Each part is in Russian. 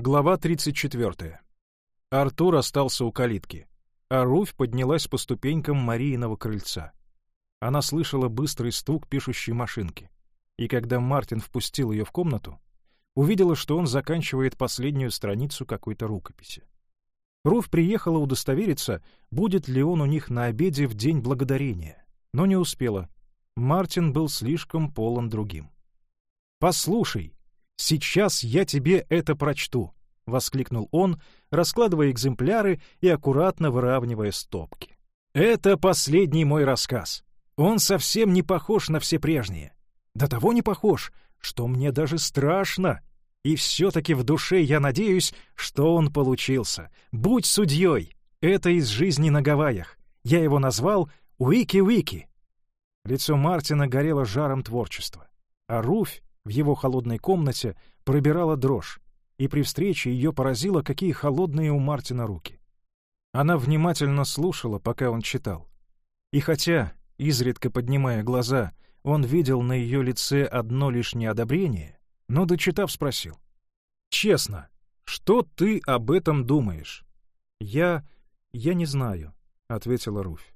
Глава 34. Артур остался у калитки, а Руфь поднялась по ступенькам Марииного крыльца. Она слышала быстрый стук пишущей машинки, и когда Мартин впустил ее в комнату, увидела, что он заканчивает последнюю страницу какой-то рукописи. Руфь приехала удостовериться, будет ли он у них на обеде в День Благодарения, но не успела. Мартин был слишком полон другим. «Послушай», «Сейчас я тебе это прочту», — воскликнул он, раскладывая экземпляры и аккуратно выравнивая стопки. «Это последний мой рассказ. Он совсем не похож на все прежние. До того не похож, что мне даже страшно. И все-таки в душе я надеюсь, что он получился. Будь судьей. Это из жизни на Гавайях. Я его назвал «Уики-Уики». Лицо Мартина горело жаром творчества, а Руфь в его холодной комнате пробирала дрожь, и при встрече ее поразило, какие холодные у Мартина руки. Она внимательно слушала, пока он читал. И хотя, изредка поднимая глаза, он видел на ее лице одно лишь неодобрение, но, дочитав, спросил. «Честно, что ты об этом думаешь?» «Я... я не знаю», — ответила Руфь.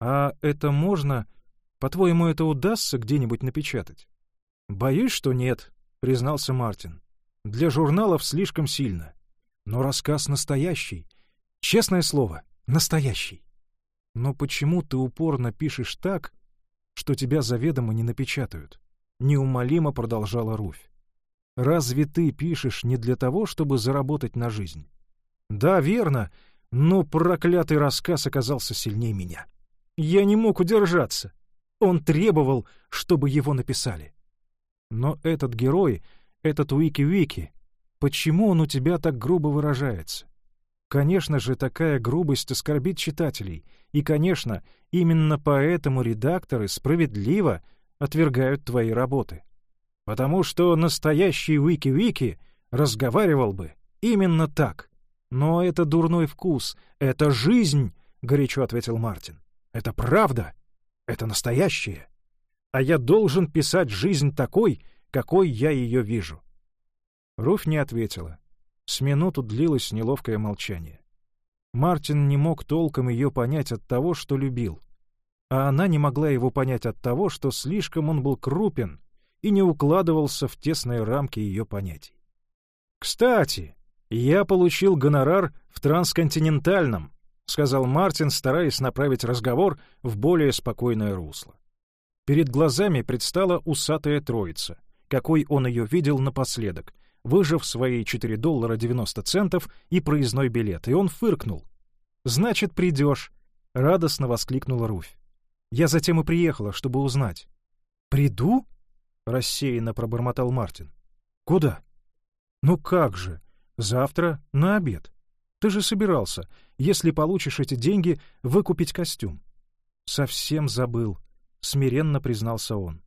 «А это можно... По-твоему, это удастся где-нибудь напечатать?» «Боюсь, что нет», — признался Мартин. «Для журналов слишком сильно. Но рассказ настоящий. Честное слово, настоящий. Но почему ты упорно пишешь так, что тебя заведомо не напечатают?» Неумолимо продолжала Руфь. «Разве ты пишешь не для того, чтобы заработать на жизнь?» «Да, верно, но проклятый рассказ оказался сильнее меня. Я не мог удержаться. Он требовал, чтобы его написали. Но этот герой, этот Уики-Вики, почему он у тебя так грубо выражается? Конечно же, такая грубость оскорбит читателей, и, конечно, именно поэтому редакторы справедливо отвергают твои работы. Потому что настоящий Уики-Вики разговаривал бы именно так. Но это дурной вкус, это жизнь, — горячо ответил Мартин. Это правда, это настоящее а я должен писать жизнь такой, какой я ее вижу. Руфь не ответила. С минуту длилось неловкое молчание. Мартин не мог толком ее понять от того, что любил, а она не могла его понять от того, что слишком он был крупен и не укладывался в тесные рамки ее понятий. «Кстати, я получил гонорар в трансконтинентальном», — сказал Мартин, стараясь направить разговор в более спокойное русло. Перед глазами предстала усатая троица, какой он ее видел напоследок, выжив свои 4 доллара 90 центов и проездной билет, и он фыркнул. «Значит, придешь!» — радостно воскликнула Руфь. «Я затем и приехала, чтобы узнать». «Приду?» — рассеянно пробормотал Мартин. «Куда?» «Ну как же? Завтра на обед. Ты же собирался, если получишь эти деньги, выкупить костюм». «Совсем забыл», — смиренно признался он.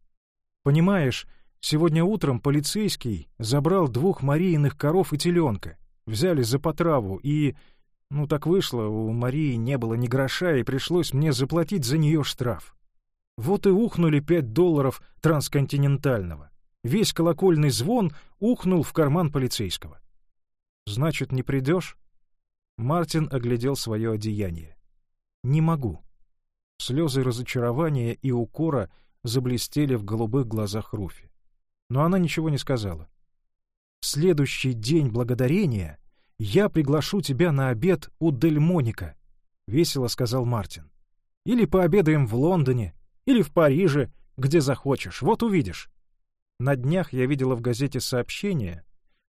«Понимаешь, сегодня утром полицейский забрал двух Марииных коров и теленка, взяли за потраву, и... Ну, так вышло, у Марии не было ни гроша, и пришлось мне заплатить за нее штраф. Вот и ухнули пять долларов трансконтинентального. Весь колокольный звон ухнул в карман полицейского. «Значит, не придешь?» Мартин оглядел свое одеяние. «Не могу», Слезы разочарования и укора заблестели в голубых глазах Руфи. Но она ничего не сказала. «В следующий день благодарения я приглашу тебя на обед у Дельмоника», — весело сказал Мартин. «Или пообедаем в Лондоне, или в Париже, где захочешь, вот увидишь». На днях я видела в газете сообщение,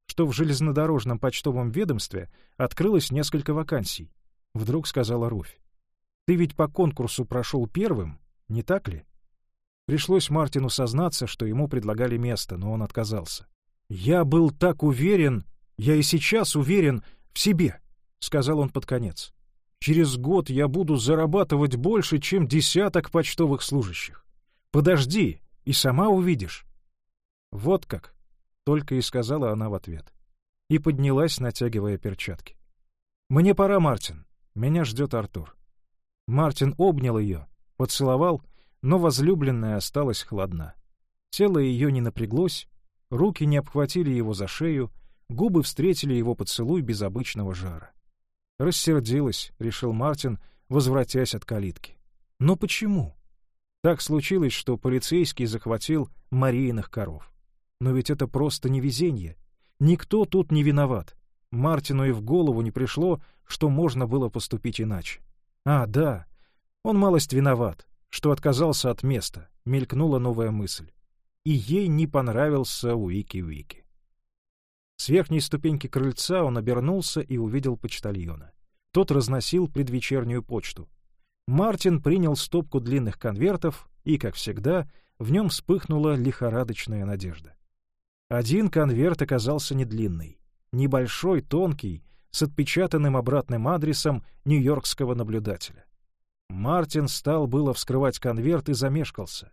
что в железнодорожном почтовом ведомстве открылось несколько вакансий. Вдруг сказала Руфь. Ты ведь по конкурсу прошел первым, не так ли? Пришлось Мартину сознаться, что ему предлагали место, но он отказался. «Я был так уверен, я и сейчас уверен в себе», — сказал он под конец. «Через год я буду зарабатывать больше, чем десяток почтовых служащих. Подожди, и сама увидишь». «Вот как», — только и сказала она в ответ. И поднялась, натягивая перчатки. «Мне пора, Мартин. Меня ждет Артур». Мартин обнял ее, поцеловал, но возлюбленная осталась хладна. Тело ее не напряглось, руки не обхватили его за шею, Губы встретили его поцелуй без обычного жара. «Рассердилась», — решил Мартин, возвратясь от калитки. «Но почему?» Так случилось, что полицейский захватил Марииных коров. Но ведь это просто невезение. Никто тут не виноват. Мартину и в голову не пришло, что можно было поступить иначе. А, да, он малость виноват, что отказался от места, мелькнула новая мысль. И ей не понравился Уики-Уики. С верхней ступеньки крыльца он обернулся и увидел почтальона. Тот разносил предвечернюю почту. Мартин принял стопку длинных конвертов, и, как всегда, в нем вспыхнула лихорадочная надежда. Один конверт оказался недлинный, небольшой, тонкий, с отпечатанным обратным адресом нью-йоркского наблюдателя. Мартин стал было вскрывать конверт и замешкался.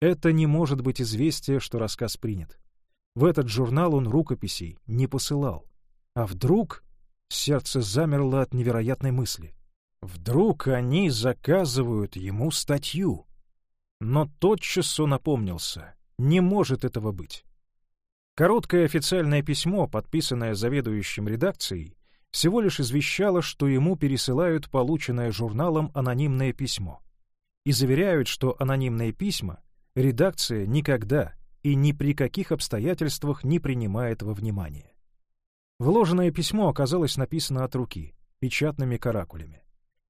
Это не может быть известие, что рассказ принят. В этот журнал он рукописей не посылал. А вдруг... Сердце замерло от невероятной мысли. Вдруг они заказывают ему статью? Но тотчас он опомнился. Не может этого быть. Короткое официальное письмо, подписанное заведующим редакцией, всего лишь извещало, что ему пересылают полученное журналом анонимное письмо. И заверяют, что анонимные письма редакция никогда и ни при каких обстоятельствах не принимает во внимание. Вложенное письмо оказалось написано от руки, печатными каракулями.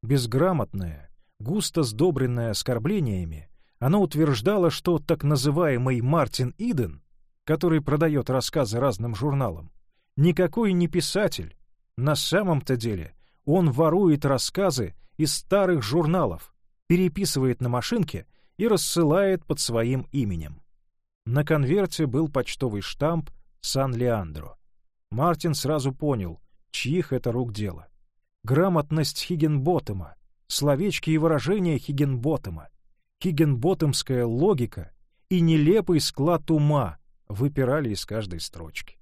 Безграмотное, густо сдобренное оскорблениями, оно утверждало, что так называемый Мартин Иден который продает рассказы разным журналам, никакой не писатель. На самом-то деле он ворует рассказы из старых журналов, переписывает на машинке и рассылает под своим именем. На конверте был почтовый штамп «Сан-Леандро». Мартин сразу понял, чьих это рук дело. Грамотность Хиггенботтема, словечки и выражения Хиггенботтема, хиггенботтемская логика и нелепый склад ума, выпирали из каждой строчки.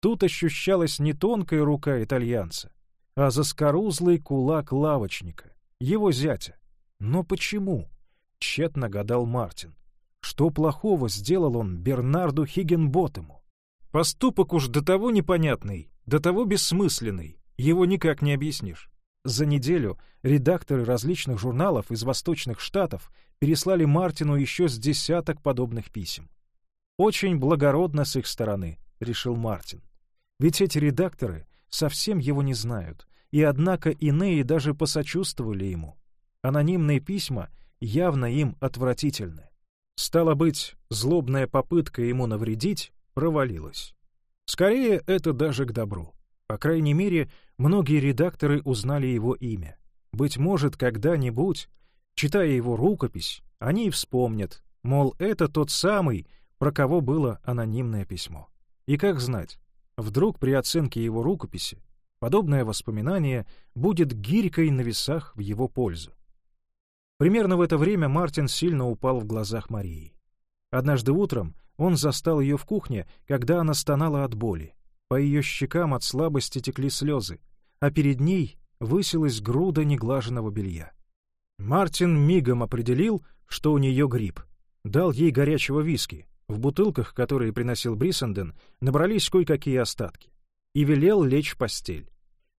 Тут ощущалась не тонкая рука итальянца, а заскорузлый кулак лавочника, его зятя. Но почему? Тщетно гадал Мартин. Что плохого сделал он Бернарду Хиггенботтему? Поступок уж до того непонятный, до того бессмысленный, его никак не объяснишь. За неделю редакторы различных журналов из восточных штатов переслали Мартину еще с десяток подобных писем. Очень благородно с их стороны, решил Мартин. Ведь эти редакторы совсем его не знают, и однако иные даже посочувствовали ему. Анонимные письма явно им отвратительны. Стало быть, злобная попытка ему навредить провалилась. Скорее, это даже к добру. По крайней мере, многие редакторы узнали его имя. Быть может, когда-нибудь, читая его рукопись, они и вспомнят, мол, это тот самый, про кого было анонимное письмо. И как знать, вдруг при оценке его рукописи подобное воспоминание будет гирькой на весах в его пользу. Примерно в это время Мартин сильно упал в глазах Марии. Однажды утром он застал ее в кухне, когда она стонала от боли. По ее щекам от слабости текли слезы, а перед ней высилась груда неглаженного белья. Мартин мигом определил, что у нее грипп. Дал ей горячего виски, в бутылках, которые приносил Брисенден, набрались кое-какие остатки. И велел лечь в постель.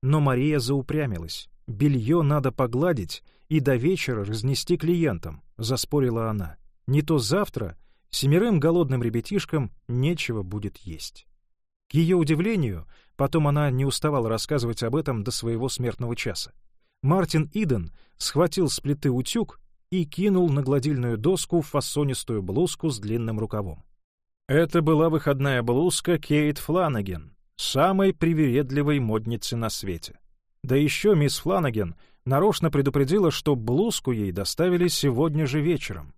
Но Мария заупрямилась. «Белье надо погладить и до вечера разнести клиентам», — заспорила она. «Не то завтра семерым голодным ребятишкам нечего будет есть». К ее удивлению, потом она не уставала рассказывать об этом до своего смертного часа. Мартин Иден схватил с плиты утюг и кинул на гладильную доску фасонистую блузку с длинным рукавом. Это была выходная блузка Кейт Фланаген, самой привередливой модницы на свете. Да еще мисс Фланаген нарочно предупредила, что блузку ей доставили сегодня же вечером.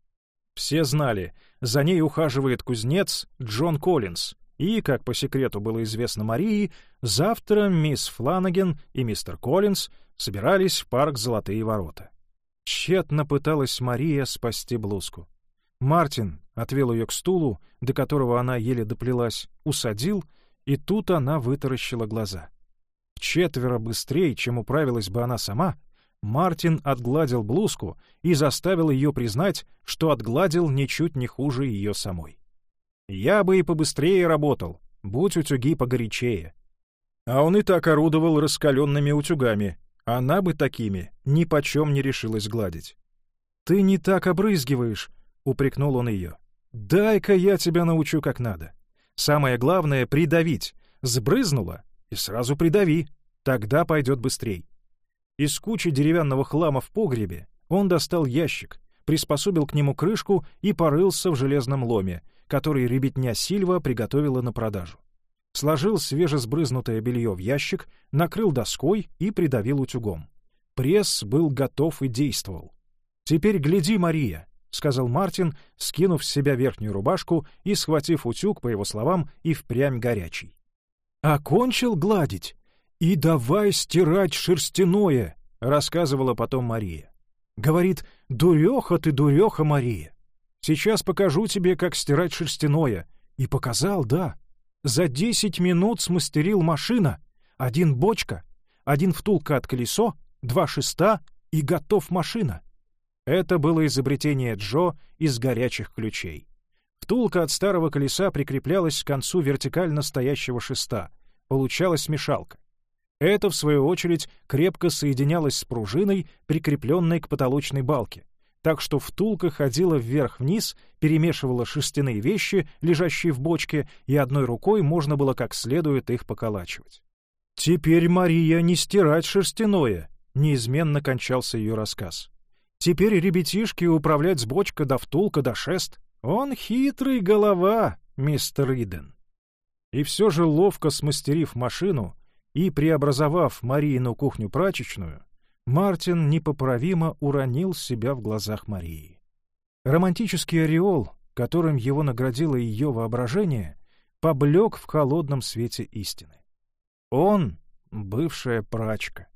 Все знали, за ней ухаживает кузнец Джон Коллинз, и, как по секрету было известно Марии, завтра мисс Фланаген и мистер Коллинз собирались в парк «Золотые ворота». Тщетно пыталась Мария спасти блузку. Мартин отвел ее к стулу, до которого она еле доплелась, усадил, и тут она вытаращила глаза. Четверо быстрее, чем управилась бы она сама, Мартин отгладил блузку и заставил ее признать, что отгладил ничуть не хуже ее самой. «Я бы и побыстрее работал», будь утюги погорячее. А он и так орудовал раскаленными утюгами. Она бы такими ни почем не решилась гладить. «Ты не так обрызгиваешь», — упрекнул он ее. «Дай-ка я тебя научу как надо. Самое главное — придавить. Сбрызнула и сразу придави, тогда пойдет быстрей». Из кучи деревянного хлама в погребе он достал ящик, приспособил к нему крышку и порылся в железном ломе, который ребятня Сильва приготовила на продажу. Сложил свежесбрызнутое белье в ящик, накрыл доской и придавил утюгом. Пресс был готов и действовал. «Теперь гляди, Мария», — сказал Мартин, скинув с себя верхнюю рубашку и схватив утюг, по его словам, и впрямь горячий. «Окончил гладить? И давай стирать шерстяное», — рассказывала потом Мария. Говорит, «Дуреха ты, дуреха, Мария! Сейчас покажу тебе, как стирать шерстяное». И показал, да. За десять минут смастерил машина. Один бочка, один втулка от колесо, два шеста и готов машина. Это было изобретение Джо из горячих ключей. Втулка от старого колеса прикреплялась к концу вертикально стоящего шеста. Получалась мешалка. Это, в свою очередь, крепко соединялось с пружиной, прикрепленной к потолочной балке, так что втулка ходила вверх-вниз, перемешивала шерстяные вещи, лежащие в бочке, и одной рукой можно было как следует их поколачивать. «Теперь, Мария, не стирать шерстяное!» — неизменно кончался ее рассказ. «Теперь ребятишки управлять с бочка до втулка до шест. Он хитрый голова, мистер Иден». И все же, ловко смастерив машину, и, преобразовав Мариину кухню-прачечную, Мартин непоправимо уронил себя в глазах Марии. Романтический ореол, которым его наградило ее воображение, поблек в холодном свете истины. Он — бывшая прачка.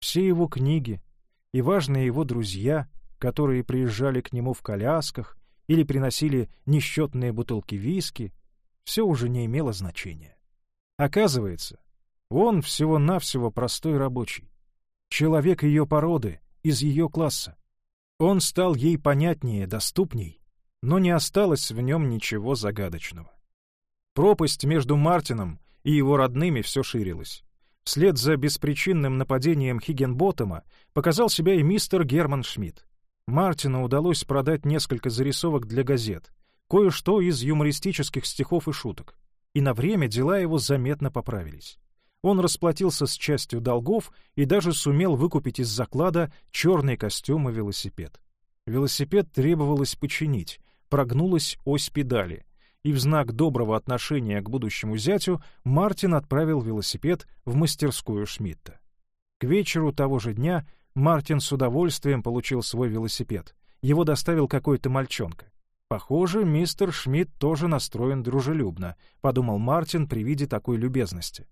Все его книги и важные его друзья, которые приезжали к нему в колясках или приносили несчетные бутылки виски, все уже не имело значения. Оказывается, он всего-навсего простой рабочий. Человек ее породы, из ее класса. Он стал ей понятнее, доступней, но не осталось в нем ничего загадочного. Пропасть между Мартином и его родными все ширилась. Вслед за беспричинным нападением Хиггенботтема показал себя и мистер Герман Шмидт. Мартину удалось продать несколько зарисовок для газет, кое-что из юмористических стихов и шуток, и на время дела его заметно поправились. Он расплатился с частью долгов и даже сумел выкупить из заклада черный костюм и велосипед. Велосипед требовалось починить, прогнулась ось педали, и в знак доброго отношения к будущему зятю Мартин отправил велосипед в мастерскую Шмидта. К вечеру того же дня Мартин с удовольствием получил свой велосипед. Его доставил какой-то мальчонка. «Похоже, мистер Шмидт тоже настроен дружелюбно», — подумал Мартин при виде такой любезности.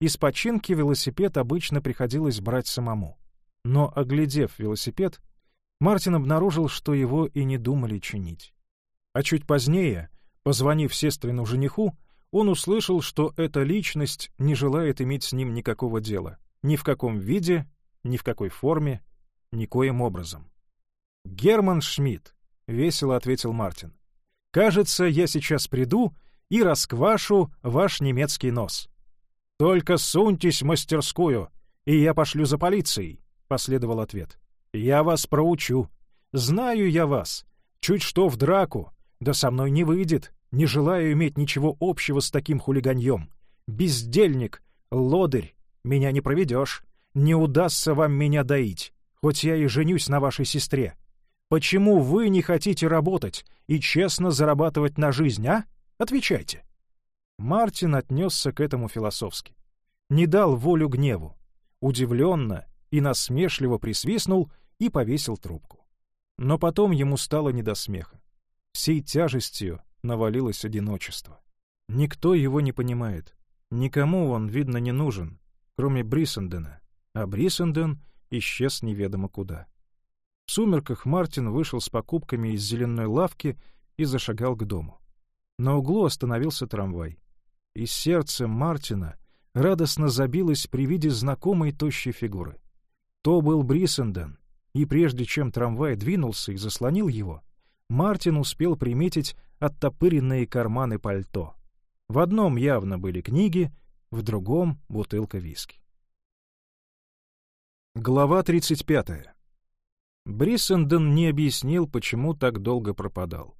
Из починки велосипед обычно приходилось брать самому. Но, оглядев велосипед, Мартин обнаружил, что его и не думали чинить. А чуть позднее, позвонив сестрину жениху, он услышал, что эта личность не желает иметь с ним никакого дела, ни в каком виде, ни в какой форме, никоим образом. «Герман Шмидт», — весело ответил Мартин. «Кажется, я сейчас приду и расквашу ваш немецкий нос». «Только суньтесь в мастерскую, и я пошлю за полицией», — последовал ответ. «Я вас проучу. Знаю я вас. Чуть что в драку. Да со мной не выйдет. Не желаю иметь ничего общего с таким хулиганьем. Бездельник, лодырь. Меня не проведешь. Не удастся вам меня доить, хоть я и женюсь на вашей сестре. Почему вы не хотите работать и честно зарабатывать на жизнь, а? Отвечайте». Мартин отнесся к этому философски. Не дал волю гневу. Удивленно и насмешливо присвистнул и повесил трубку. Но потом ему стало не до смеха. Всей тяжестью навалилось одиночество. Никто его не понимает. Никому он, видно, не нужен, кроме Брисендена. А Брисенден исчез неведомо куда. В сумерках Мартин вышел с покупками из зеленой лавки и зашагал к дому. На углу остановился трамвай и сердце Мартина радостно забилось при виде знакомой тощей фигуры. То был Брисенден, и прежде чем трамвай двинулся и заслонил его, Мартин успел приметить оттопыренные карманы пальто. В одном явно были книги, в другом — бутылка виски. Глава 35. Бриссенден не объяснил, почему так долго пропадал.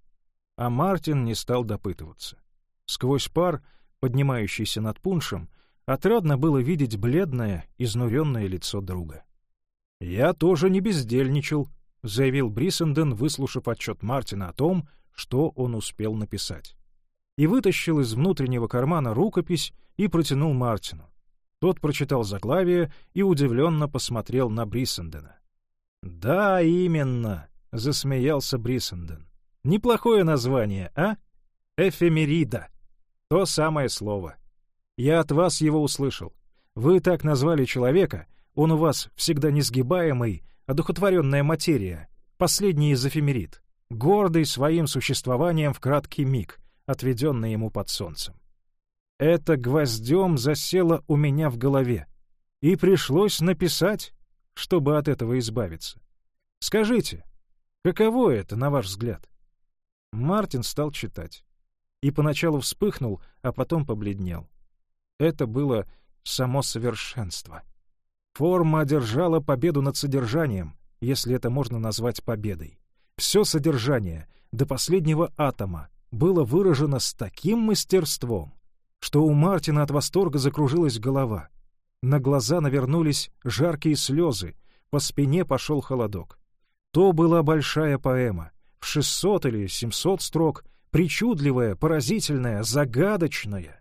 А Мартин не стал допытываться. Сквозь пар, поднимающийся над пуншем, отрадно было видеть бледное, изнуренное лицо друга. «Я тоже не бездельничал», — заявил Бриссенден, выслушав отчет Мартина о том, что он успел написать. И вытащил из внутреннего кармана рукопись и протянул Мартину. Тот прочитал заглавие и удивленно посмотрел на Бриссендена. «Да, именно», — засмеялся Бриссенден. «Неплохое название, а? Эфемерида. То самое слово. Я от вас его услышал. Вы так назвали человека, он у вас всегда несгибаемый, одухотворенная материя, последний из эфемерид, гордый своим существованием в краткий миг, отведенный ему под солнцем. Это гвоздем засело у меня в голове, и пришлось написать, чтобы от этого избавиться. Скажите, каково это, на ваш взгляд? Мартин стал читать. И поначалу вспыхнул, а потом побледнел. Это было само совершенство. Форма одержала победу над содержанием, если это можно назвать победой. Все содержание, до последнего атома, было выражено с таким мастерством, что у Мартина от восторга закружилась голова. На глаза навернулись жаркие слезы, по спине пошел холодок. То была большая поэма, в 600 или 700 строк, причудливая, поразительная, загадочная.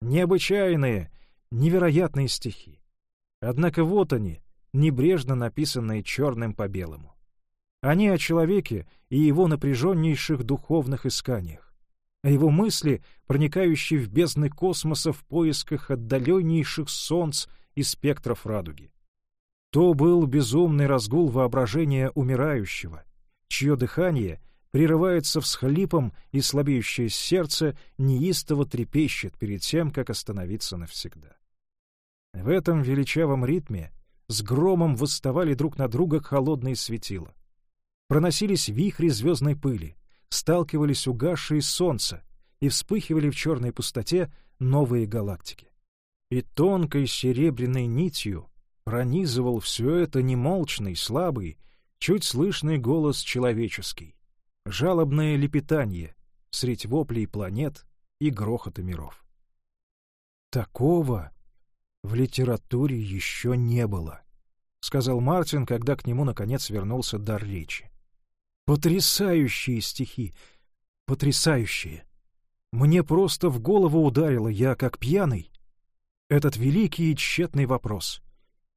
Необычайные, невероятные стихи. Однако вот они, небрежно написанные черным по белому. Они о человеке и его напряженнейших духовных исканиях, о его мысли, проникающей в бездны космоса в поисках отдаленнейших солнц и спектров радуги. То был безумный разгул воображения умирающего, чье дыхание прерывается всхлипом и слабеющее сердце неистово трепещет перед тем, как остановиться навсегда. В этом величавом ритме с громом восставали друг на друга холодные светила. Проносились вихри звездной пыли, сталкивались угасшие солнца и вспыхивали в черной пустоте новые галактики. И тонкой серебряной нитью пронизывал все это немолчный, слабый, чуть слышный голос человеческий, жалобное лепетание средь воплей планет и грохота миров. Такого в литературе еще не было, — сказал Мартин, когда к нему, наконец, вернулся дар речи. Потрясающие стихи! Потрясающие! Мне просто в голову ударило, я как пьяный. Этот великий и тщетный вопрос.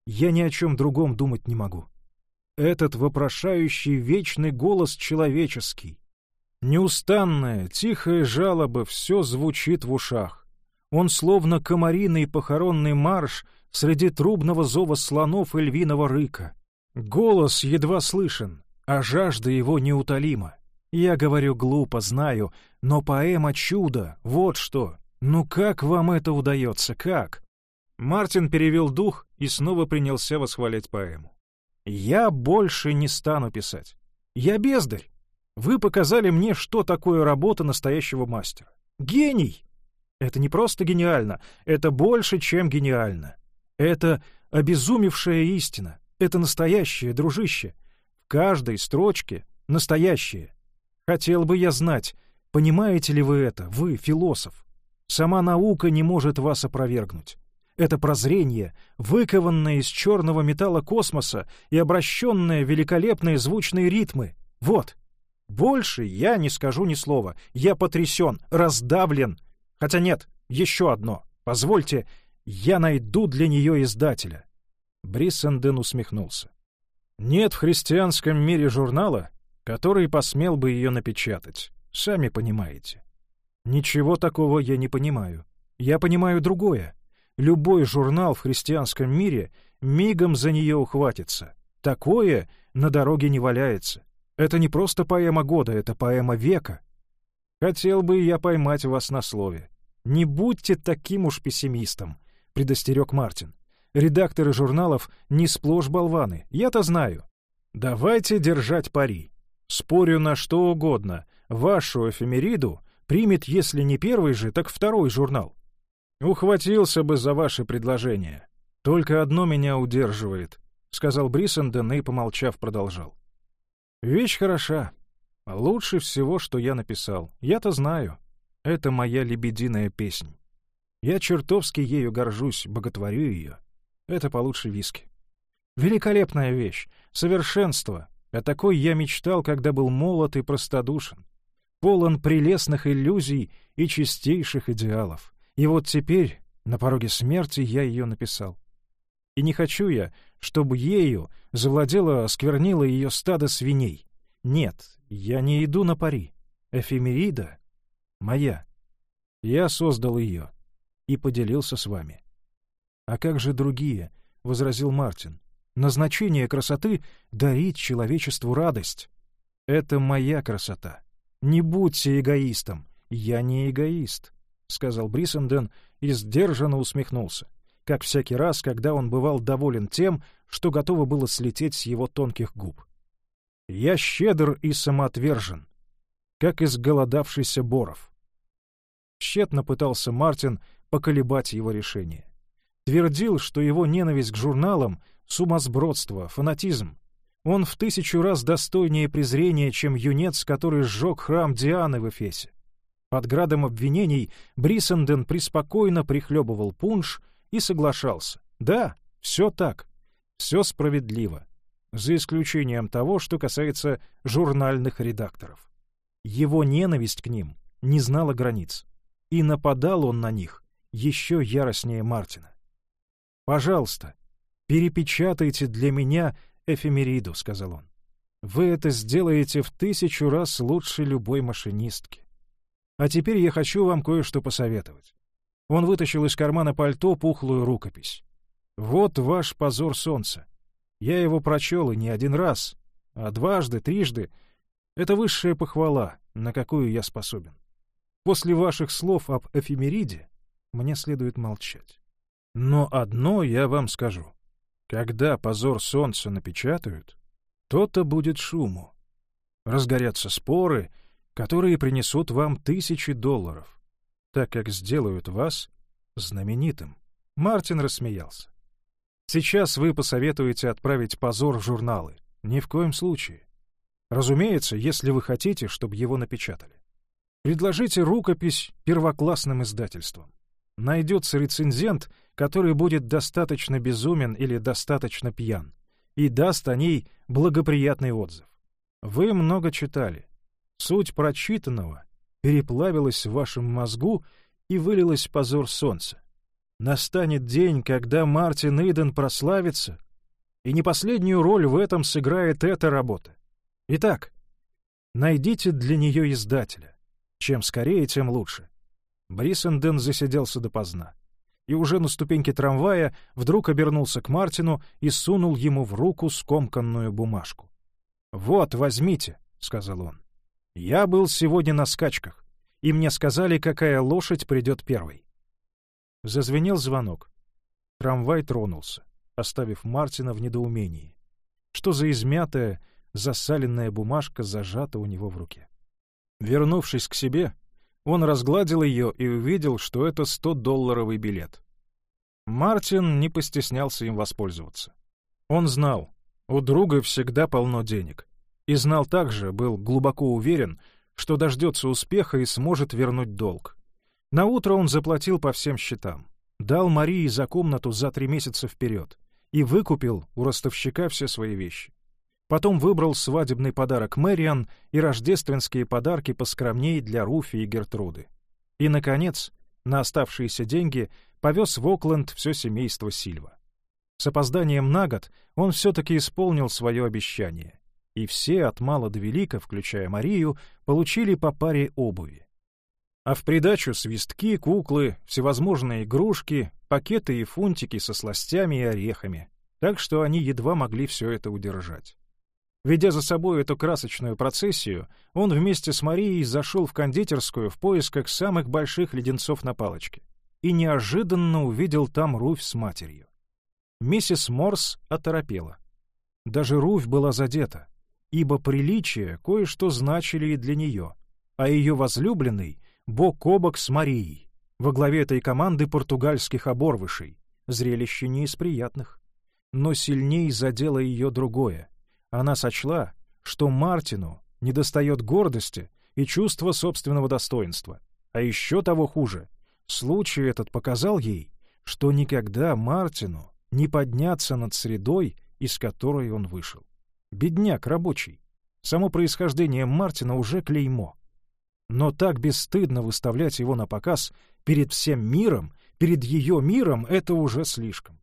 Я ни о чем другом думать не могу. Этот вопрошающий вечный голос человеческий. Неустанная, тихая жалоба все звучит в ушах. Он словно комариный похоронный марш среди трубного зова слонов и львиного рыка. Голос едва слышен, а жажда его неутолима. Я говорю глупо, знаю, но поэма чудо, вот что. Ну как вам это удается, как? Мартин перевел дух и снова принялся восхвалять поэму. «Я больше не стану писать. Я бездарь. Вы показали мне, что такое работа настоящего мастера. Гений! Это не просто гениально, это больше, чем гениально. Это обезумевшая истина, это настоящее, дружище. В каждой строчке настоящее. Хотел бы я знать, понимаете ли вы это, вы, философ? Сама наука не может вас опровергнуть. Это прозрение, выкованное из черного металла космоса и обращенное в великолепные звучные ритмы. Вот. Больше я не скажу ни слова. Я потрясен, раздавлен, Хотя нет, еще одно. Позвольте, я найду для нее издателя. Бриссенден усмехнулся. Нет в христианском мире журнала, который посмел бы ее напечатать. Сами понимаете. Ничего такого я не понимаю. Я понимаю другое. Любой журнал в христианском мире мигом за нее ухватится. Такое на дороге не валяется. Это не просто поэма года, это поэма века. Хотел бы я поймать вас на слове. «Не будьте таким уж пессимистом», — предостерег Мартин. «Редакторы журналов не сплошь болваны, я-то знаю. Давайте держать пари. Спорю на что угодно, вашу эфемериду примет, если не первый же, так второй журнал. Ухватился бы за ваше предложение. Только одно меня удерживает, — сказал Бриссенден и, помолчав, продолжал. Вещь хороша. Лучше всего, что я написал. Я-то знаю. Это моя лебединая песнь. Я чертовски ею горжусь, боготворю ее. Это получше виски. Великолепная вещь, совершенство. О такой я мечтал, когда был молод и простодушен. Полон прелестных иллюзий и чистейших идеалов. И вот теперь, на пороге смерти, я ее написал. И не хочу я, чтобы ею завладело, осквернило ее стадо свиней. Нет, я не иду на пари. Эфемерида моя. Я создал ее и поделился с вами. — А как же другие? — возразил Мартин. — Назначение красоты — дарить человечеству радость. Это моя красота. Не будьте эгоистом. Я не эгоист, — сказал Брисенден и сдержанно усмехнулся, как всякий раз, когда он бывал доволен тем, что готово было слететь с его тонких губ. Я щедр и самоотвержен, как изголодавшийся Боров. Тщетно пытался Мартин поколебать его решение. Твердил, что его ненависть к журналам — сумасбродство, фанатизм. Он в тысячу раз достойнее презрения, чем юнец, который сжег храм Дианы в Эфесе. Под градом обвинений Брисенден преспокойно прихлебывал пунш и соглашался. Да, все так, все справедливо, за исключением того, что касается журнальных редакторов. Его ненависть к ним не знала границ, и нападал он на них еще яростнее Мартина. «Пожалуйста, перепечатайте для меня эфемериду», — сказал он. «Вы это сделаете в тысячу раз лучше любой машинистки. А теперь я хочу вам кое-что посоветовать». Он вытащил из кармана пальто пухлую рукопись. «Вот ваш позор солнца. Я его прочел и не один раз, а дважды, трижды. Это высшая похвала, на какую я способен. После ваших слов об эфемериде мне следует молчать. Но одно я вам скажу. Когда позор солнца напечатают, то-то будет шуму. Разгорятся споры, которые принесут вам тысячи долларов, так как сделают вас знаменитым. Мартин рассмеялся. Сейчас вы посоветуете отправить позор в журналы. Ни в коем случае. Разумеется, если вы хотите, чтобы его напечатали. Предложите рукопись первоклассным издательствам найдется рецензент, который будет достаточно безумен или достаточно пьян, и даст о ней благоприятный отзыв. Вы много читали. Суть прочитанного переплавилась в вашем мозгу и вылилась позор солнца. Настанет день, когда Мартин Иден прославится, и не последнюю роль в этом сыграет эта работа. Итак, найдите для нее издателя. Чем скорее, тем лучше. Брисенден засиделся допоздна. И уже на ступеньке трамвая вдруг обернулся к Мартину и сунул ему в руку скомканную бумажку. «Вот, возьмите», — сказал он. «Я был сегодня на скачках, и мне сказали, какая лошадь придет первой». Зазвенел звонок. Трамвай тронулся, оставив Мартина в недоумении. Что за измятая, засаленная бумажка зажата у него в руке? Вернувшись к себе, он разгладил ее и увидел, что это 100-долларовый билет. Мартин не постеснялся им воспользоваться. Он знал, у друга всегда полно денег. И знал также, был глубоко уверен, что дождется успеха и сможет вернуть долг. На утро он заплатил по всем счетам, дал Марии за комнату за три месяца вперед и выкупил у ростовщика все свои вещи. Потом выбрал свадебный подарок Мэриан и рождественские подарки поскромней для Руфи и Гертруды. И, наконец, на оставшиеся деньги повез в Окленд все семейство Сильва. С опозданием на год он все-таки исполнил свое обещание, и все от мала до велика, включая Марию, получили по паре обуви. А в придачу свистки, куклы, всевозможные игрушки, пакеты и фунтики со сластями и орехами, так что они едва могли все это удержать. Ведя за собой эту красочную процессию, он вместе с Марией зашел в кондитерскую в поисках самых больших леденцов на палочке и неожиданно увидел там Руфь с матерью. Миссис Морс оторопела. Даже Руфь была задета, ибо приличия кое-что значили и для нее, а ее возлюбленный бок о бок с Марией, во главе этой команды португальских оборвышей. Зрелище не из приятных. Но сильней задело ее другое. Она сочла, что Мартину недостает гордости и чувства собственного достоинства. А еще того хуже, случай этот показал ей, что никогда Мартину не подняться над средой, из которой он вышел. Бедняк рабочий. Само происхождение Мартина уже клеймо. Но так бесстыдно выставлять его на показ перед всем миром, перед ее миром, это уже слишком.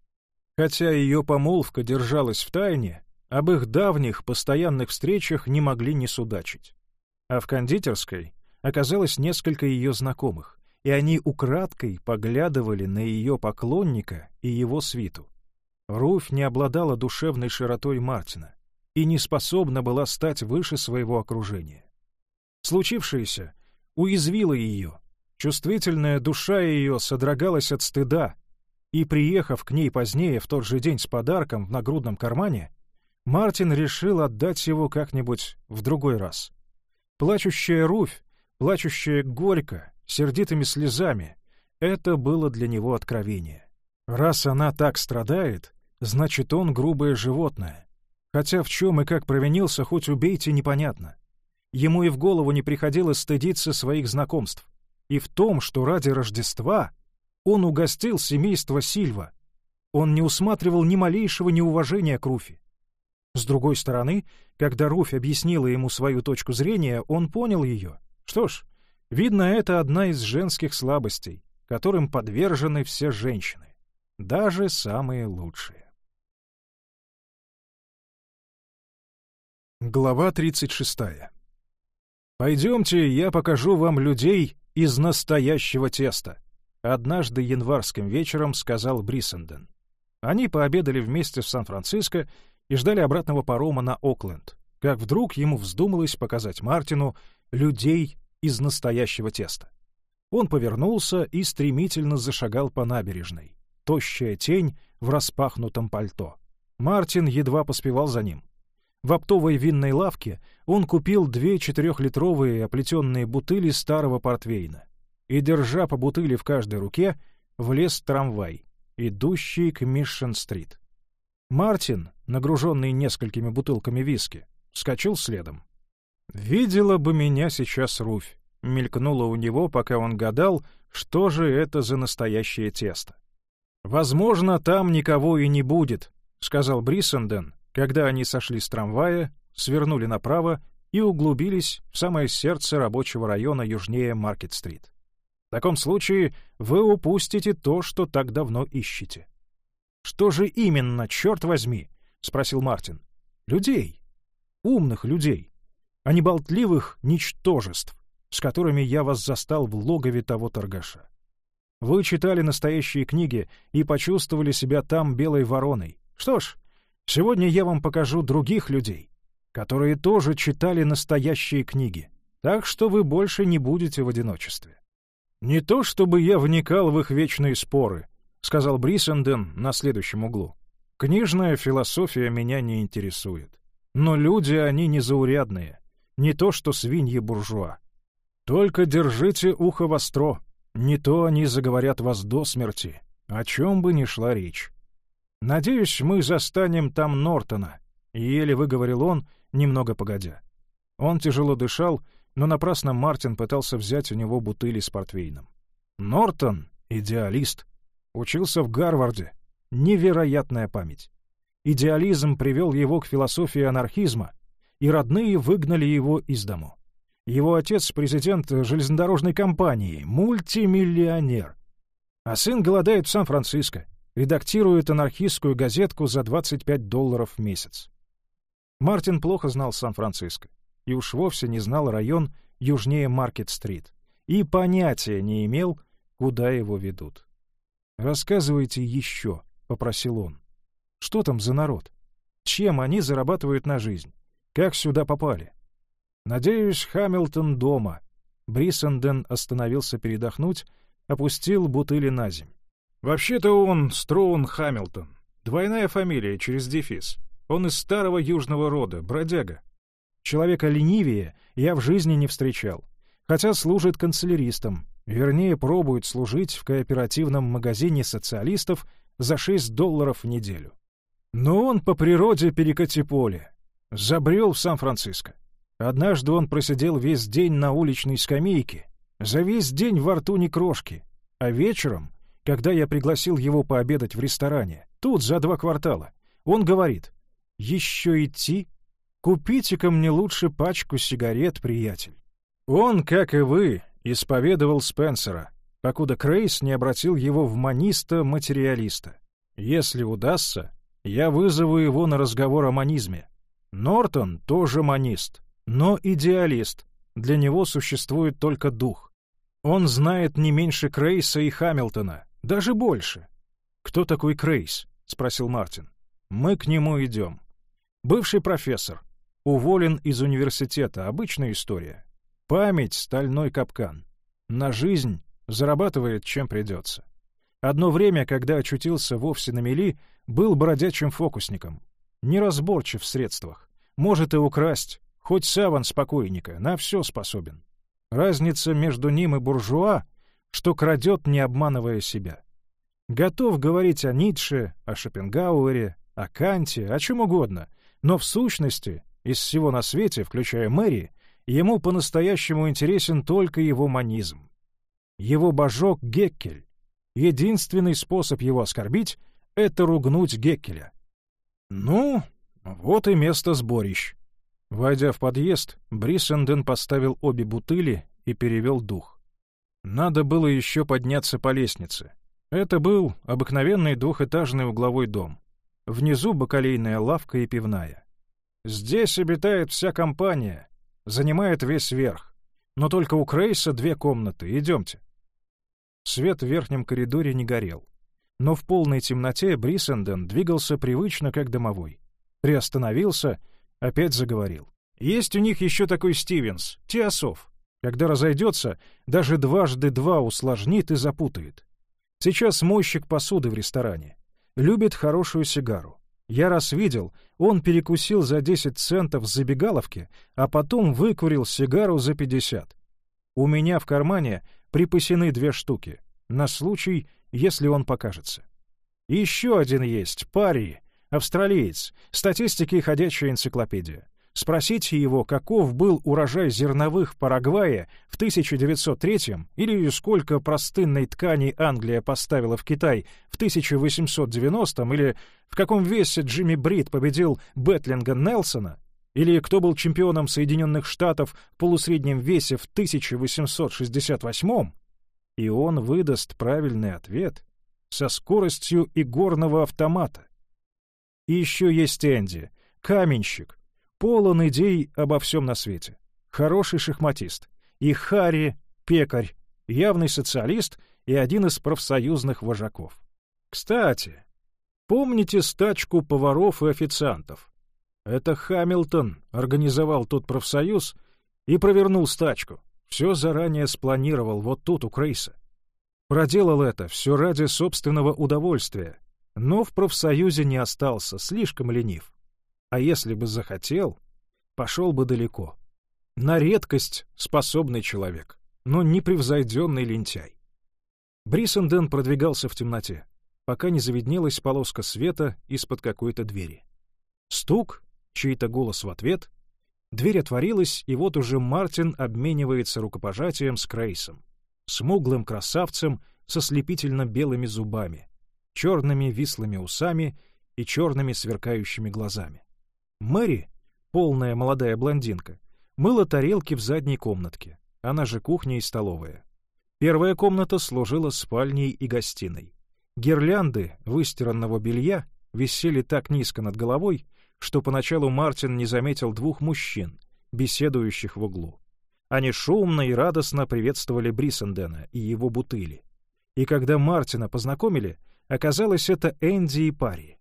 Хотя ее помолвка держалась в тайне, об их давних постоянных встречах не могли не судачить. А в кондитерской оказалось несколько ее знакомых, и они украдкой поглядывали на ее поклонника и его свиту. Руфь не обладала душевной широтой Мартина и не способна была стать выше своего окружения. Случившееся уязвило ее, чувствительная душа ее содрогалась от стыда, и, приехав к ней позднее в тот же день с подарком в нагрудном кармане, Мартин решил отдать его как-нибудь в другой раз. Плачущая Руфь, плачущая горько, сердитыми слезами — это было для него откровение. Раз она так страдает, значит, он грубое животное. Хотя в чем и как провинился, хоть убейте, непонятно. Ему и в голову не приходилось стыдиться своих знакомств. И в том, что ради Рождества он угостил семейство Сильва. Он не усматривал ни малейшего неуважения к Руфи. С другой стороны, когда Руфь объяснила ему свою точку зрения, он понял ее. Что ж, видно, это одна из женских слабостей, которым подвержены все женщины, даже самые лучшие. Глава 36. «Пойдемте, я покажу вам людей из настоящего теста», — однажды январским вечером сказал Бриссенден. Они пообедали вместе в Сан-Франциско и ждали обратного парома на Окленд, как вдруг ему вздумалось показать Мартину людей из настоящего теста. Он повернулся и стремительно зашагал по набережной. Тощая тень в распахнутом пальто. Мартин едва поспевал за ним. В оптовой винной лавке он купил две четырехлитровые оплетенные бутыли старого портвейна и, держа по бутыли в каждой руке, влез в трамвай, идущий к Мишен-стрит. Мартин, нагруженный несколькими бутылками виски, вскочил следом. «Видела бы меня сейчас Руфь», — мелькнуло у него, пока он гадал, что же это за настоящее тесто. «Возможно, там никого и не будет», — сказал Бриссенден, когда они сошли с трамвая, свернули направо и углубились в самое сердце рабочего района южнее Маркет-стрит. В таком случае вы упустите то, что так давно ищете. «Что же именно, черт возьми?» — спросил Мартин. «Людей. Умных людей, а не болтливых ничтожеств, с которыми я вас застал в логове того торгаша. Вы читали настоящие книги и почувствовали себя там белой вороной. Что ж, Сегодня я вам покажу других людей, которые тоже читали настоящие книги, так что вы больше не будете в одиночестве. «Не то чтобы я вникал в их вечные споры», — сказал Брисенден на следующем углу. «Книжная философия меня не интересует. Но люди, они незаурядные, не то что свиньи-буржуа. Только держите ухо востро, не то они заговорят вас до смерти, о чем бы ни шла речь. «Надеюсь, мы застанем там Нортона», — еле выговорил он, немного погодя. Он тяжело дышал, но напрасно Мартин пытался взять у него бутыли с портвейном. Нортон — идеалист. Учился в Гарварде. Невероятная память. Идеализм привел его к философии анархизма, и родные выгнали его из дому. Его отец — президент железнодорожной компании, мультимиллионер. А сын голодает в Сан-Франциско редактирует анархистскую газетку за 25 долларов в месяц. Мартин плохо знал Сан-Франциско и уж вовсе не знал район южнее Маркет-стрит и понятия не имел, куда его ведут. «Рассказывайте еще», — попросил он. «Что там за народ? Чем они зарабатывают на жизнь? Как сюда попали?» «Надеюсь, Хамилтон дома». Бриссенден остановился передохнуть, опустил бутыли на земь. Вообще-то он Строун Хамилтон. Двойная фамилия через дефис. Он из старого южного рода, бродяга. Человека ленивее я в жизни не встречал. хотя служит канцеляристом, вернее, пробует служить в кооперативном магазине социалистов за 6 долларов в неделю. Но он по природе перекати поле. Забрел в Сан-Франциско. Однажды он просидел весь день на уличной скамейке, за весь день во рту ни крошки, а вечером, когда я пригласил его пообедать в ресторане, тут за два квартала, он говорит, «Еще идти? Купите-ка мне лучше пачку сигарет, приятель». Он, как и вы, исповедовал Спенсера, покуда Крейс не обратил его в маниста-материалиста. Если удастся, я вызову его на разговор о манизме. Нортон тоже манист, но идеалист. Для него существует только дух. Он знает не меньше Крейса и Хамилтона, даже больше. «Кто такой Крейс?» — спросил Мартин. «Мы к нему идем. Бывший профессор. Уволен из университета. Обычная история. Память — стальной капкан. На жизнь зарабатывает, чем придется. Одно время, когда очутился вовсе на мели, был бродячим фокусником. Неразборчив в средствах. Может и украсть, хоть саван спокойника, на все способен. Разница между ним и буржуа, что крадет, не обманывая себя. Готов говорить о Ницше, о Шопенгауэре, о Канте, о чем угодно, но в сущности, из всего на свете, включая Мэри, ему по-настоящему интересен только его манизм. Его божок Геккель. Единственный способ его оскорбить — это ругнуть Геккеля. Ну, вот и место сборищ. Войдя в подъезд, Бриссенден поставил обе бутыли и перевел дух. Надо было еще подняться по лестнице. Это был обыкновенный двухэтажный угловой дом. Внизу бакалейная лавка и пивная. Здесь обитает вся компания, занимает весь верх. Но только у Крейса две комнаты. Идемте. Свет в верхнем коридоре не горел. Но в полной темноте Бриссенден двигался привычно, как домовой. Приостановился, опять заговорил. Есть у них еще такой Стивенс, Теософ. Когда разойдется, даже дважды два усложнит и запутает. Сейчас мойщик посуды в ресторане. Любит хорошую сигару. Я раз видел, он перекусил за 10 центов в забегаловке, а потом выкурил сигару за 50. У меня в кармане припасены две штуки, на случай, если он покажется. еще один есть, пари, австралиец, статистики и ходячая энциклопедия. Спросите его, каков был урожай зерновых в Парагвае в 1903 или сколько простынной ткани Англия поставила в Китай в 1890 или в каком весе Джимми Брит победил Бетлинга Нелсона, или кто был чемпионом Соединенных Штатов в полусреднем весе в 1868 и он выдаст правильный ответ со скоростью игорного автомата. И еще есть Энди, каменщик, полон идей обо всем на свете. Хороший шахматист. И Харри — пекарь, явный социалист и один из профсоюзных вожаков. Кстати, помните стачку поваров и официантов? Это Хамилтон организовал тот профсоюз и провернул стачку. Все заранее спланировал вот тут, у Крейса. Проделал это все ради собственного удовольствия, но в профсоюзе не остался, слишком ленив а если бы захотел, пошел бы далеко. На редкость способный человек, но непревзойденный лентяй. Бриссенден продвигался в темноте, пока не заведнелась полоска света из-под какой-то двери. Стук, чей-то голос в ответ. Дверь отворилась, и вот уже Мартин обменивается рукопожатием с Крейсом, смуглым красавцем со слепительно белыми зубами, черными вислыми усами и черными сверкающими глазами. Мэри, полная молодая блондинка, мыла тарелки в задней комнатке, она же кухня и столовая. Первая комната служила спальней и гостиной. Гирлянды выстиранного белья висели так низко над головой, что поначалу Мартин не заметил двух мужчин, беседующих в углу. Они шумно и радостно приветствовали Брисендена и его бутыли. И когда Мартина познакомили, оказалось это Энди и Пари.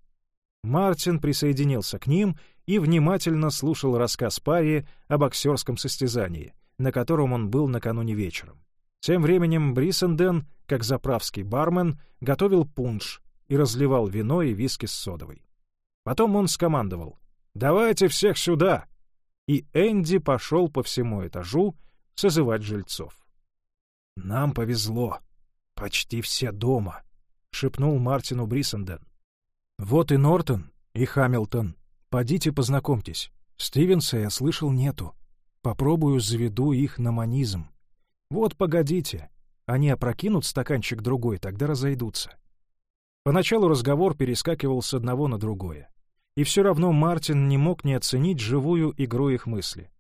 Мартин присоединился к ним и внимательно слушал рассказ Пари о боксерском состязании, на котором он был накануне вечером. Тем временем Бриссенден, как заправский бармен, готовил пунш и разливал вино и виски с содовой. Потом он скомандовал «Давайте всех сюда!» И Энди пошел по всему этажу, созывать жильцов. «Нам повезло. Почти все дома», — шепнул Мартину Брисенден. «Вот и Нортон, и Хамилтон. Подите познакомьтесь. Стивенса, я слышал, нету. Попробую заведу их на манизм. Вот погодите. Они опрокинут стаканчик другой, тогда разойдутся». Поначалу разговор перескакивал с одного на другое. И все равно Мартин не мог не оценить живую игру их мысли.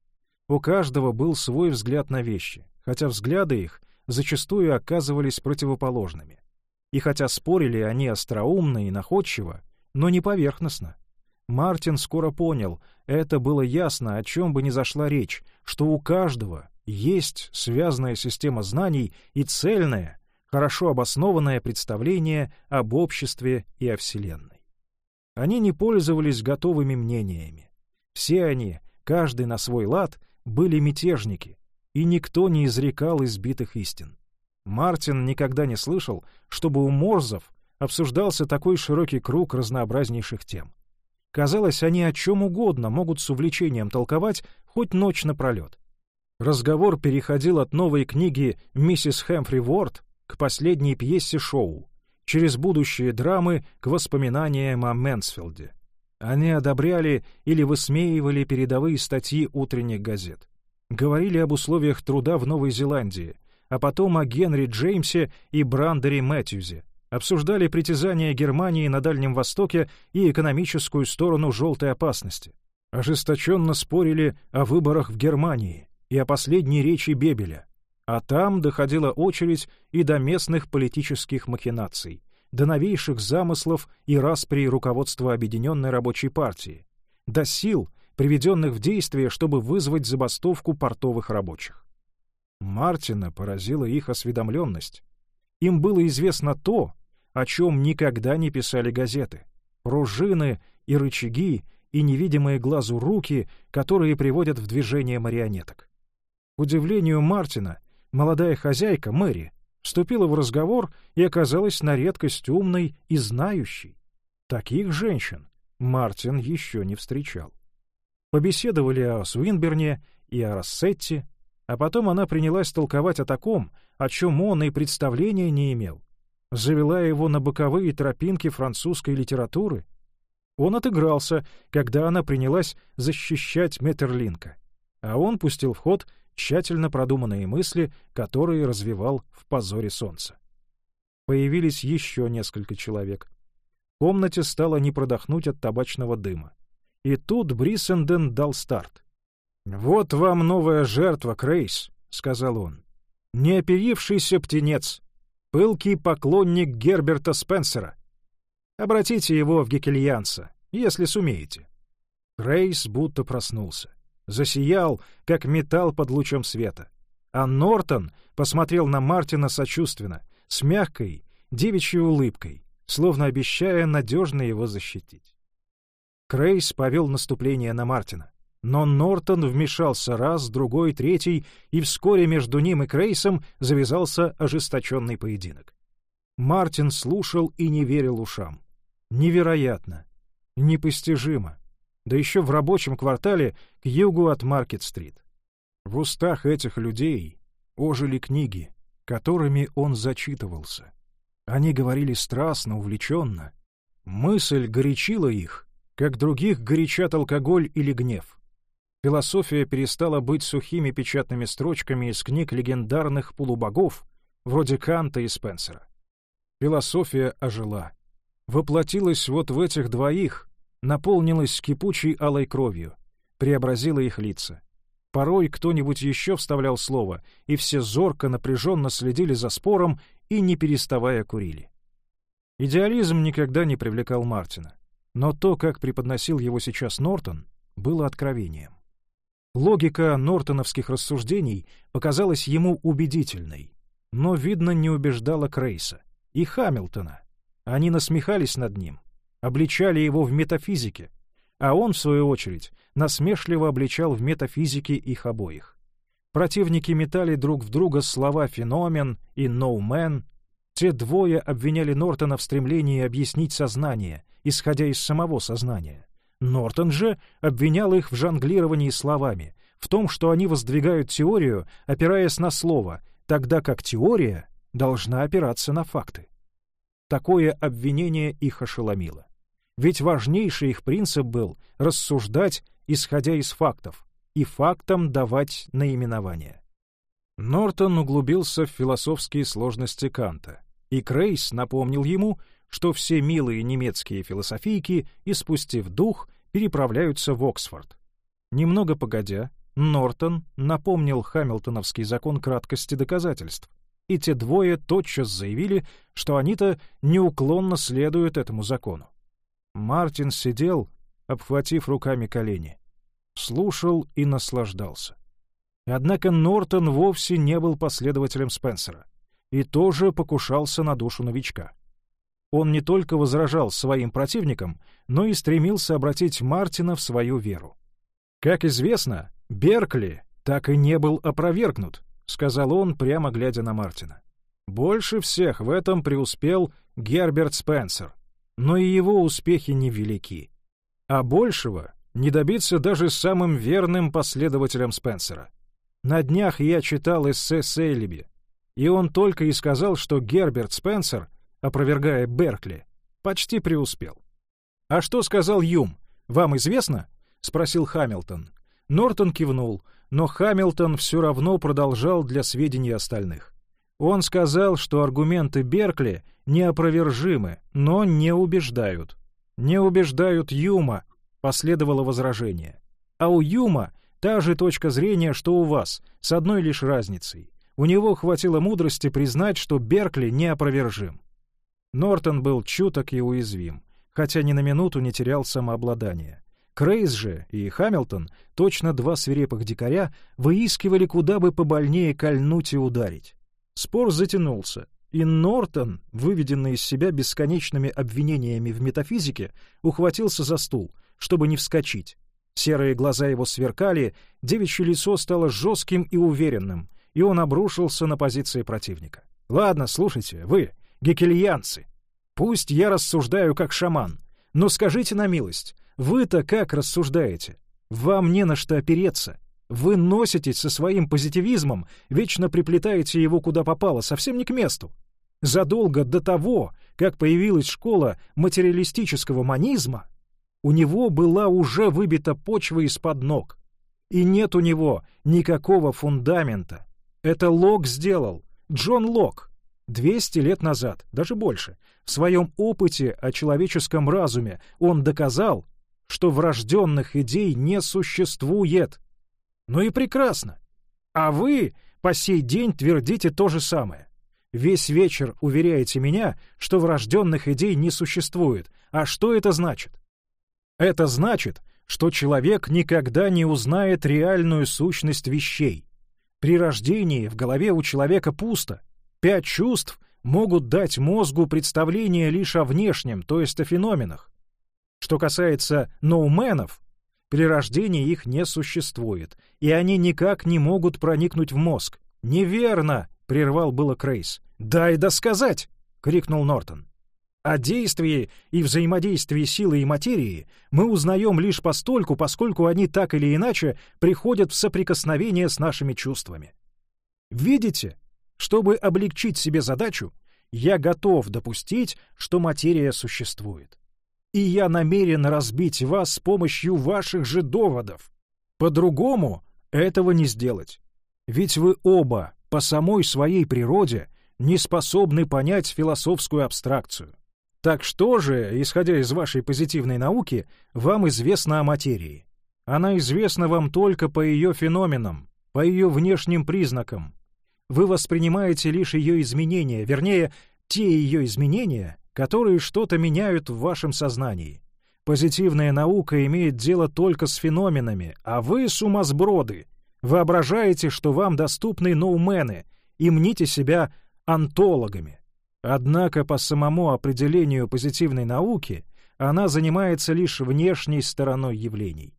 У каждого был свой взгляд на вещи, хотя взгляды их зачастую оказывались противоположными. И хотя спорили они остроумно и находчиво, но не поверхностно. Мартин скоро понял, это было ясно, о чем бы ни зашла речь, что у каждого есть связанная система знаний и цельное, хорошо обоснованное представление об обществе и о Вселенной. Они не пользовались готовыми мнениями. Все они, каждый на свой лад, были мятежники, и никто не изрекал избитых истин. Мартин никогда не слышал, чтобы у Морзов обсуждался такой широкий круг разнообразнейших тем. Казалось, они о чем угодно могут с увлечением толковать хоть ночь напролет. Разговор переходил от новой книги «Миссис Хэмфри Уорд» к последней пьесе шоу, через будущие драмы к воспоминаниям о Мэнсфилде. Они одобряли или высмеивали передовые статьи утренних газет. Говорили об условиях труда в Новой Зеландии, а потом о Генри Джеймсе и Брандере Мэтьюзе. Обсуждали притязания Германии на Дальнем Востоке и экономическую сторону желтой опасности. Ожесточенно спорили о выборах в Германии и о последней речи Бебеля. А там доходила очередь и до местных политических махинаций до новейших замыслов и распри руководства Объединенной рабочей партии, до сил, приведенных в действие, чтобы вызвать забастовку портовых рабочих. Мартина поразила их осведомленность. Им было известно то, о чем никогда не писали газеты. Пружины и рычаги, и невидимые глазу руки, которые приводят в движение марионеток. К удивлению Мартина, молодая хозяйка, Мэри, вступила в разговор и оказалась на редкость умной и знающей. Таких женщин Мартин еще не встречал. Побеседовали о Свинберне и о Рассетте, а потом она принялась толковать о таком, о чем он и представления не имел. Завела его на боковые тропинки французской литературы. Он отыгрался, когда она принялась защищать Метерлинка, а он пустил в ход тщательно продуманные мысли, которые развивал в позоре солнца. Появились еще несколько человек. В комнате стало не продохнуть от табачного дыма. И тут Бриссенден дал старт. «Вот вам новая жертва, Крейс», — сказал он. «Неоперившийся птенец, пылкий поклонник Герберта Спенсера. Обратите его в гекельянца, если сумеете». Крейс будто проснулся засиял, как металл под лучом света. А Нортон посмотрел на Мартина сочувственно, с мягкой, девичьей улыбкой, словно обещая надежно его защитить. Крейс повел наступление на Мартина. Но Нортон вмешался раз, другой, третий, и вскоре между ним и Крейсом завязался ожесточенный поединок. Мартин слушал и не верил ушам. Невероятно, непостижимо да еще в рабочем квартале к югу от Маркет-стрит. В устах этих людей ожили книги, которыми он зачитывался. Они говорили страстно, увлеченно. Мысль горячила их, как других горячат алкоголь или гнев. Философия перестала быть сухими печатными строчками из книг легендарных полубогов, вроде Канта и Спенсера. Философия ожила, воплотилась вот в этих двоих, наполнилась кипучей алой кровью, преобразила их лица. Порой кто-нибудь еще вставлял слово, и все зорко, напряженно следили за спором и, не переставая, курили. Идеализм никогда не привлекал Мартина, но то, как преподносил его сейчас Нортон, было откровением. Логика нортоновских рассуждений показалась ему убедительной, но, видно, не убеждала Крейса и Хамилтона. Они насмехались над ним, обличали его в метафизике, а он, в свою очередь, насмешливо обличал в метафизике их обоих. Противники метали друг в друга слова «феномен» и «ноумен». Те двое обвиняли Нортона в стремлении объяснить сознание, исходя из самого сознания. Нортон же обвинял их в жонглировании словами, в том, что они воздвигают теорию, опираясь на слово, тогда как теория должна опираться на факты. Такое обвинение их ошеломило. Ведь важнейший их принцип был рассуждать, исходя из фактов, и фактам давать наименование. Нортон углубился в философские сложности Канта, и Крейс напомнил ему, что все милые немецкие философийки, испустив дух, переправляются в Оксфорд. Немного погодя, Нортон напомнил Хамилтоновский закон краткости доказательств, и те двое тотчас заявили, что они-то неуклонно следуют этому закону. Мартин сидел, обхватив руками колени, слушал и наслаждался. Однако Нортон вовсе не был последователем Спенсера и тоже покушался на душу новичка. Он не только возражал своим противникам, но и стремился обратить Мартина в свою веру. Как известно, Беркли так и не был опровергнут, сказал он, прямо глядя на Мартина. Больше всех в этом преуспел Герберт Спенсер, но и его успехи невелики. А большего не добиться даже самым верным последователям Спенсера. На днях я читал эссе Сейлиби, и он только и сказал, что Герберт Спенсер, опровергая Беркли, почти преуспел. «А что сказал Юм? Вам известно?» — спросил Хамилтон. Нортон кивнул, но Хамилтон все равно продолжал для сведения остальных. Он сказал, что аргументы Беркли неопровержимы, но не убеждают. «Не убеждают Юма», — последовало возражение. «А у Юма та же точка зрения, что у вас, с одной лишь разницей. У него хватило мудрости признать, что Беркли неопровержим». Нортон был чуток и уязвим, хотя ни на минуту не терял самообладание. Крейс же и Хамилтон, точно два свирепых дикаря, выискивали, куда бы побольнее кольнуть и ударить. Спор затянулся, и Нортон, выведенный из себя бесконечными обвинениями в метафизике, ухватился за стул, чтобы не вскочить. Серые глаза его сверкали, девичье лицо стало жестким и уверенным, и он обрушился на позиции противника. «Ладно, слушайте, вы, гекельянцы, пусть я рассуждаю как шаман, но скажите на милость, вы-то как рассуждаете? Вам не на что опереться. Вы носитесь со своим позитивизмом, вечно приплетаете его куда попало, совсем не к месту. Задолго до того, как появилась школа материалистического манизма, у него была уже выбита почва из-под ног. И нет у него никакого фундамента. Это Лок сделал, Джон Лок, 200 лет назад, даже больше. В своем опыте о человеческом разуме он доказал, что врожденных идей не существует. Ну и прекрасно. А вы по сей день твердите то же самое. Весь вечер уверяете меня, что врожденных идей не существует. А что это значит? Это значит, что человек никогда не узнает реальную сущность вещей. При рождении в голове у человека пусто. Пять чувств могут дать мозгу представление лишь о внешнем, то есть о феноменах. Что касается ноуменов, при рождении их не существует, и они никак не могут проникнуть в мозг. «Неверно!» — прервал было Крейс. «Дай досказать!» — крикнул Нортон. О действии и взаимодействии силы и материи мы узнаем лишь постольку, поскольку они так или иначе приходят в соприкосновение с нашими чувствами. Видите, чтобы облегчить себе задачу, я готов допустить, что материя существует и я намерен разбить вас с помощью ваших же доводов. По-другому этого не сделать. Ведь вы оба по самой своей природе не способны понять философскую абстракцию. Так что же, исходя из вашей позитивной науки, вам известно о материи? Она известна вам только по ее феноменам, по ее внешним признакам. Вы воспринимаете лишь ее изменения, вернее, те ее изменения, которые что-то меняют в вашем сознании. Позитивная наука имеет дело только с феноменами, а вы, сумасброды, воображаете, что вам доступны ноумены и мните себя антологами. Однако по самому определению позитивной науки она занимается лишь внешней стороной явлений.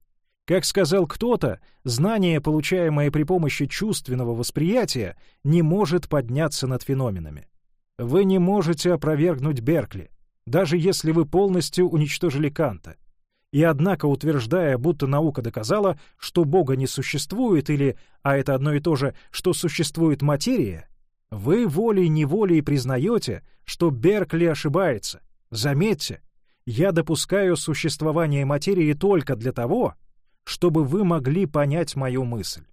Как сказал кто-то, знание, получаемое при помощи чувственного восприятия, не может подняться над феноменами. Вы не можете опровергнуть Беркли, даже если вы полностью уничтожили Канта. И однако, утверждая, будто наука доказала, что Бога не существует или, а это одно и то же, что существует материя, вы волей-неволей признаете, что Беркли ошибается. Заметьте, я допускаю существование материи только для того, чтобы вы могли понять мою мысль.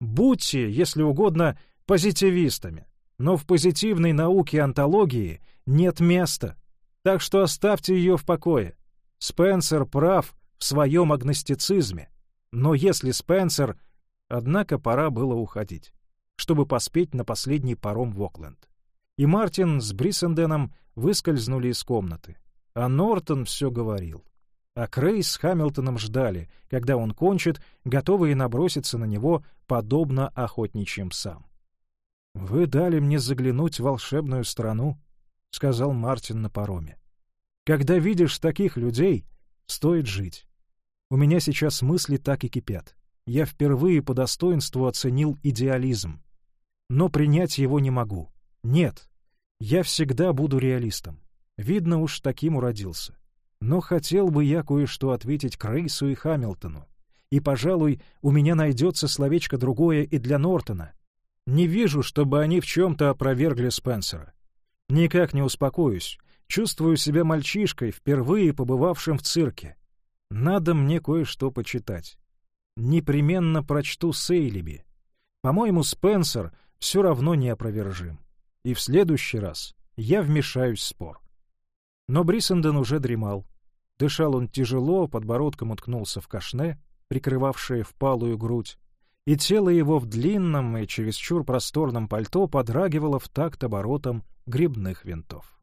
Будьте, если угодно, позитивистами, но в позитивной науке антологии нет места, так что оставьте ее в покое. Спенсер прав в своем агностицизме, но если Спенсер... Однако пора было уходить, чтобы поспеть на последний паром в Окленд. И Мартин с Бриссенденом выскользнули из комнаты. А Нортон все говорил. А Крейс с Хамилтоном ждали, когда он кончит, готовые наброситься на него, подобно охотничьим псам. «Вы дали мне заглянуть в волшебную страну», — сказал Мартин на пароме. «Когда видишь таких людей, стоит жить. У меня сейчас мысли так и кипят. Я впервые по достоинству оценил идеализм. Но принять его не могу. Нет, я всегда буду реалистом. Видно уж таким уродился. Но хотел бы я кое-что ответить Крейсу и Хамилтону. И, пожалуй, у меня найдется словечко другое и для Нортона. Не вижу, чтобы они в чем-то опровергли Спенсера. Никак не успокоюсь. Чувствую себя мальчишкой, впервые побывавшим в цирке. Надо мне кое-что почитать. Непременно прочту Сейлиби. По-моему, Спенсер все равно неопровержим. И в следующий раз я вмешаюсь в спор. Но Бриссенден уже дремал. Дышал он тяжело, подбородком уткнулся в кашне, прикрывавшее впалую грудь, и тело его в длинном и чересчур просторном пальто подрагивало в такт оборотом грибных винтов.